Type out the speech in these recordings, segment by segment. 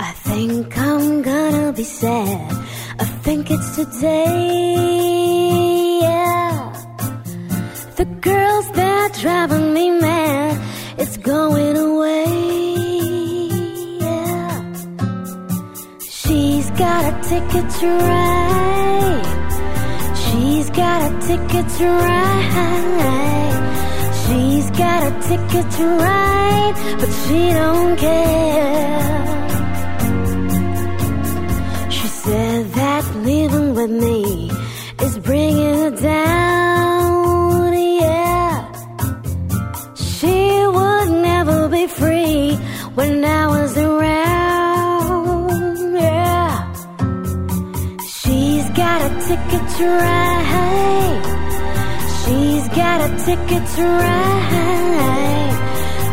I think I'm gonna be sad. I think it's today. Yeah. The girls that driving me mad, it's going away. Yeah. She's got a ticket to ride. She's got a ticket to ride. She's got a ticket to ride, but she don't care. She said that living with me is bringing her down. Yeah, she would never be free when I was ticket to ride. She's got a ticket to ride.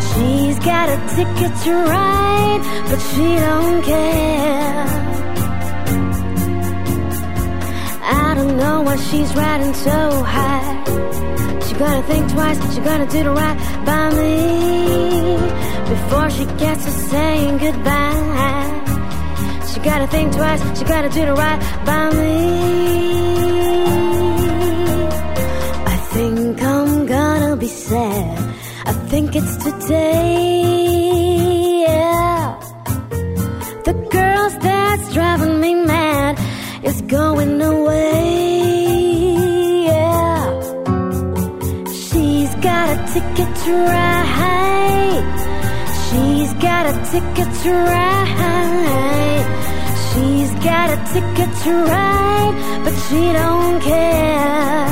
She's got a ticket to ride, but she don't care. I don't know why she's riding so high. She gotta think twice, but she gotta do the right by me before she gets to saying goodbye. Gotta think twice, she gotta do the right by me. I think I'm gonna be sad. I think it's today. The girls that's driving me mad is going away. Yeah. She's got a ticket to ride. She's got a ticket to ride. Ticket to ride, but she don't care.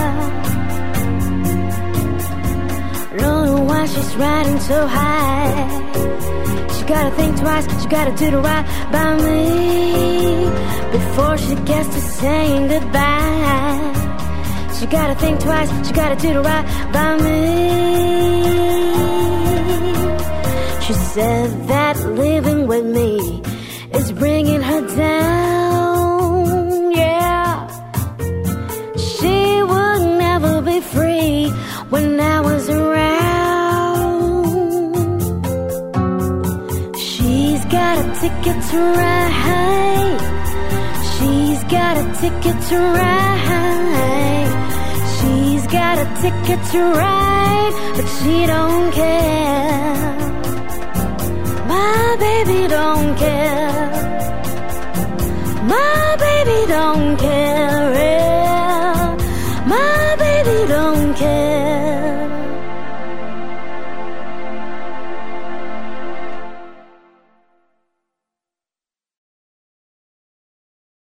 Don't know why she's riding so high. She gotta think twice, she gotta do the right by me before she gets to saying goodbye. She gotta think twice, she gotta do the right by me. She said that living with me is bringing her down. Got a ticket to ride. She's got a ticket to ride. She's got a ticket to ride, but she don't care. My baby don't care. My baby don't care.